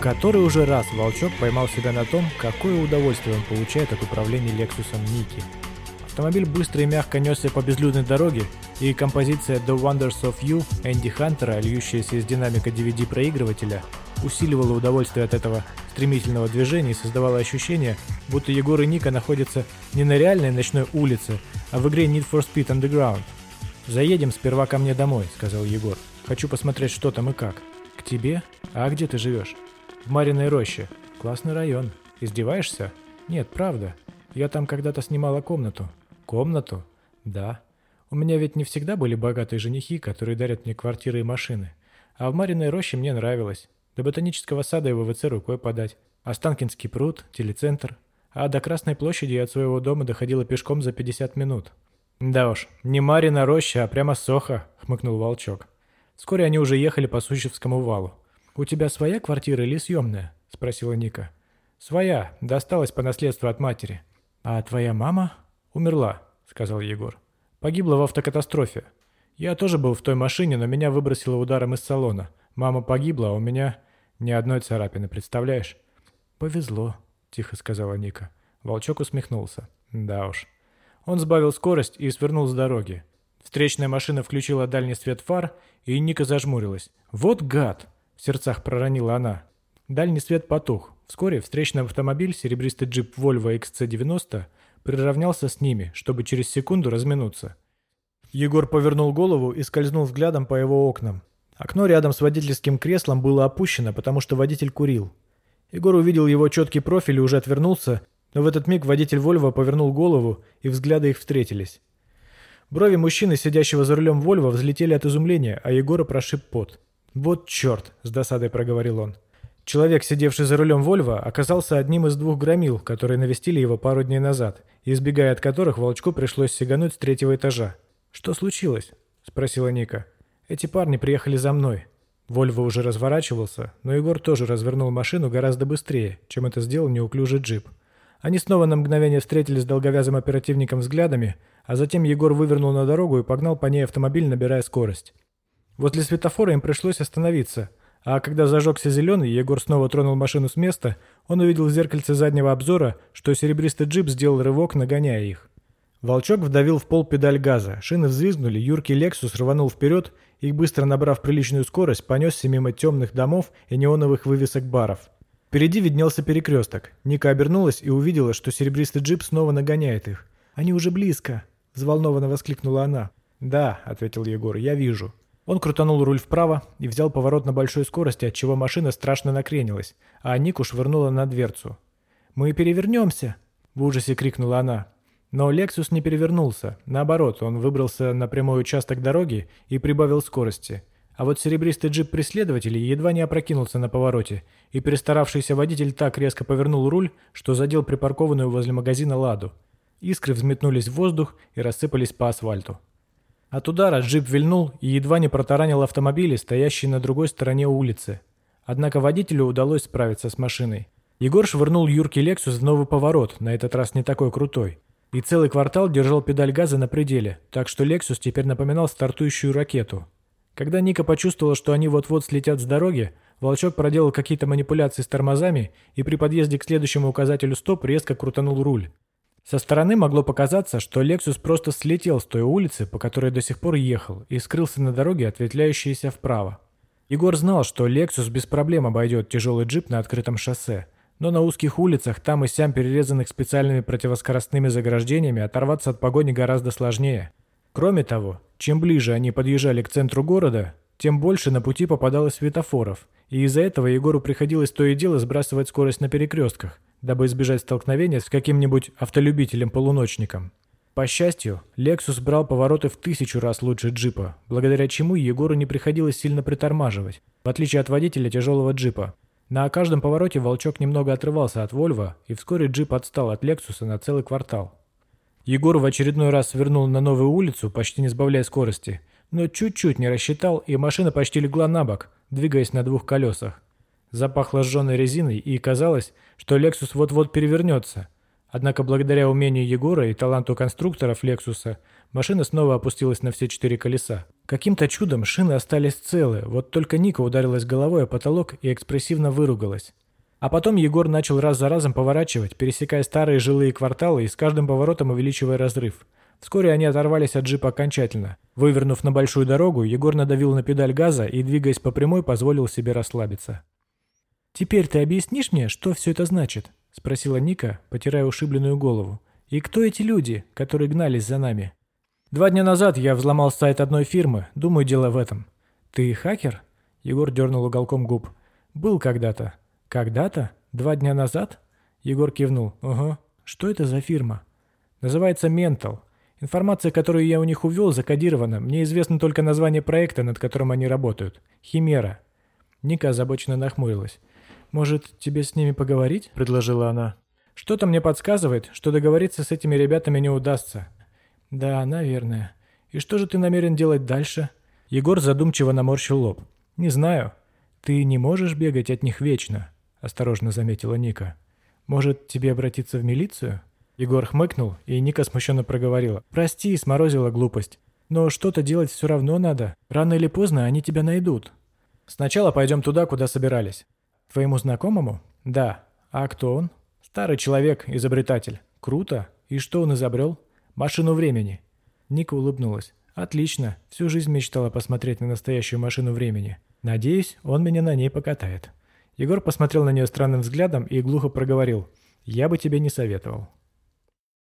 который уже раз Волчок поймал себя на том, какое удовольствие он получает от управления Лексусом Ники. Автомобиль быстро и мягко несся по безлюдной дороге, и композиция «The Wonders of You» Энди Хантера, льющаяся из динамика DVD-проигрывателя, усиливала удовольствие от этого стремительного движения и создавала ощущение, будто Егор и Ника находятся не на реальной ночной улице, а в игре Need for Speed Underground. «Заедем сперва ко мне домой», — сказал Егор. «Хочу посмотреть, что там и как». «К тебе? А где ты живешь?» «В Мариной роще. Классный район. Издеваешься?» «Нет, правда. Я там когда-то снимала комнату». «Комнату?» «Да. У меня ведь не всегда были богатые женихи, которые дарят мне квартиры и машины. А в Мариной роще мне нравилось. До ботанического сада и ВВЦ рукой подать. Останкинский пруд, телецентр. А до Красной площади я от своего дома доходила пешком за 50 минут. «Да уж, не Марина роща, а прямо Соха», — хмыкнул Волчок. Вскоре они уже ехали по Сущевскому валу. «У тебя своя квартира или съемная?» — спросила Ника. «Своя. Досталась по наследству от матери». «А твоя мама?» «Умерла», — сказал Егор. «Погибла в автокатастрофе. Я тоже был в той машине, но меня выбросило ударом из салона. Мама погибла, а у меня ни одной царапины, представляешь?» «Повезло», — тихо сказала Ника. Волчок усмехнулся. «Да уж». Он сбавил скорость и свернул с дороги. Встречная машина включила дальний свет фар, и Ника зажмурилась. «Вот гад!» — в сердцах проронила она. Дальний свет потух. Вскоре встречный автомобиль, серебристый джип Volvo XC90, приравнялся с ними, чтобы через секунду разминуться. Егор повернул голову и скользнул взглядом по его окнам. Окно рядом с водительским креслом было опущено, потому что водитель курил. Егор увидел его четкий профиль и уже отвернулся, но в этот миг водитель Вольво повернул голову, и взгляды их встретились. Брови мужчины, сидящего за рулем Вольво, взлетели от изумления, а Егора прошиб пот. «Вот черт!» – с досадой проговорил он. Человек, сидевший за рулем Вольво, оказался одним из двух громил, которые навестили его пару дней назад, избегая от которых Волчку пришлось сигануть с третьего этажа. «Что случилось?» – спросила Ника. Эти парни приехали за мной. Вольво уже разворачивался, но Егор тоже развернул машину гораздо быстрее, чем это сделал неуклюжий джип. Они снова на мгновение встретились с долговязым оперативником взглядами, а затем Егор вывернул на дорогу и погнал по ней автомобиль, набирая скорость. Возле светофора им пришлось остановиться, а когда зажегся зеленый, Егор снова тронул машину с места, он увидел в зеркальце заднего обзора, что серебристый джип сделал рывок, нагоняя их. Волчок вдавил в пол педаль газа, шины взвизгнули, юркий «Лексус» рванул вперед и, быстро набрав приличную скорость, понесся мимо темных домов и неоновых вывесок баров. Впереди виднелся перекресток. Ника обернулась и увидела, что серебристый джип снова нагоняет их. «Они уже близко!» – взволнованно воскликнула она. «Да», – ответил Егор, – «я вижу». Он крутанул руль вправо и взял поворот на большой скорости, отчего машина страшно накренилась, а Нику швырнула на дверцу. «Мы перевернемся!» – в ужасе крикнула она. Но Лексус не перевернулся. Наоборот, он выбрался на прямой участок дороги и прибавил скорости. А вот серебристый джип преследователей едва не опрокинулся на повороте, и перестаравшийся водитель так резко повернул руль, что задел припаркованную возле магазина «Ладу». Искры взметнулись в воздух и рассыпались по асфальту. От удара джип вильнул и едва не протаранил автомобили, стоящие на другой стороне улицы. Однако водителю удалось справиться с машиной. Егор швырнул юркий «Лексус» в новый поворот, на этот раз не такой крутой. И целый квартал держал педаль газа на пределе, так что «Лексус» теперь напоминал стартующую ракету. Когда Ника почувствовала, что они вот-вот слетят с дороги, Волчок проделал какие-то манипуляции с тормозами и при подъезде к следующему указателю «Стоп» резко крутанул руль. Со стороны могло показаться, что «Лексус» просто слетел с той улицы, по которой до сих пор ехал, и скрылся на дороге, ответвляющейся вправо. Егор знал, что «Лексус» без проблем обойдет тяжелый джип на открытом шоссе – но на узких улицах, там и сям перерезанных специальными противоскоростными заграждениями, оторваться от погони гораздо сложнее. Кроме того, чем ближе они подъезжали к центру города, тем больше на пути попадалось светофоров, и из-за этого Егору приходилось то и дело сбрасывать скорость на перекрестках, дабы избежать столкновения с каким-нибудь автолюбителем-полуночником. По счастью, Lexus брал повороты в тысячу раз лучше джипа, благодаря чему Егору не приходилось сильно притормаживать, в отличие от водителя тяжелого джипа. На каждом повороте Волчок немного отрывался от Вольво, и вскоре джип отстал от Лексуса на целый квартал. Егор в очередной раз свернул на новую улицу, почти не сбавляя скорости, но чуть-чуть не рассчитал, и машина почти легла на бок, двигаясь на двух колесах. Запахло сжженной резиной, и казалось, что Лексус вот-вот перевернется. Однако благодаря умению Егора и таланту конструкторов Лексуса, машина снова опустилась на все четыре колеса. Каким-то чудом шины остались целы, вот только Ника ударилась головой о потолок и экспрессивно выругалась. А потом Егор начал раз за разом поворачивать, пересекая старые жилые кварталы и с каждым поворотом увеличивая разрыв. Вскоре они оторвались от джипа окончательно. Вывернув на большую дорогу, Егор надавил на педаль газа и, двигаясь по прямой, позволил себе расслабиться. «Теперь ты объяснишь мне, что все это значит?» — спросила Ника, потирая ушибленную голову. «И кто эти люди, которые гнались за нами?» «Два дня назад я взломал сайт одной фирмы. Думаю, дело в этом». «Ты хакер?» Егор дернул уголком губ. «Был когда-то. «Когда-то? Два дня назад?» Егор кивнул. «Ага. Что это за фирма?» «Называется Ментал. Информация, которую я у них увел, закодирована. Мне известно только название проекта, над которым они работают. Химера». Ника озабоченно нахмурилась. «Может, тебе с ними поговорить?» – предложила она. «Что-то мне подсказывает, что договориться с этими ребятами не удастся». «Да, наверное. И что же ты намерен делать дальше?» Егор задумчиво наморщил лоб. «Не знаю. Ты не можешь бегать от них вечно. — осторожно заметила Ника. «Может, тебе обратиться в милицию?» Егор хмыкнул, и Ника смущенно проговорила. «Прости, сморозила глупость. Но что-то делать все равно надо. Рано или поздно они тебя найдут». «Сначала пойдем туда, куда собирались». «Твоему знакомому?» «Да. А кто он?» «Старый человек, изобретатель. Круто. И что он изобрел?» «Машину времени». Ника улыбнулась. «Отлично. Всю жизнь мечтала посмотреть на настоящую машину времени. Надеюсь, он меня на ней покатает». Егор посмотрел на нее странным взглядом и глухо проговорил. «Я бы тебе не советовал».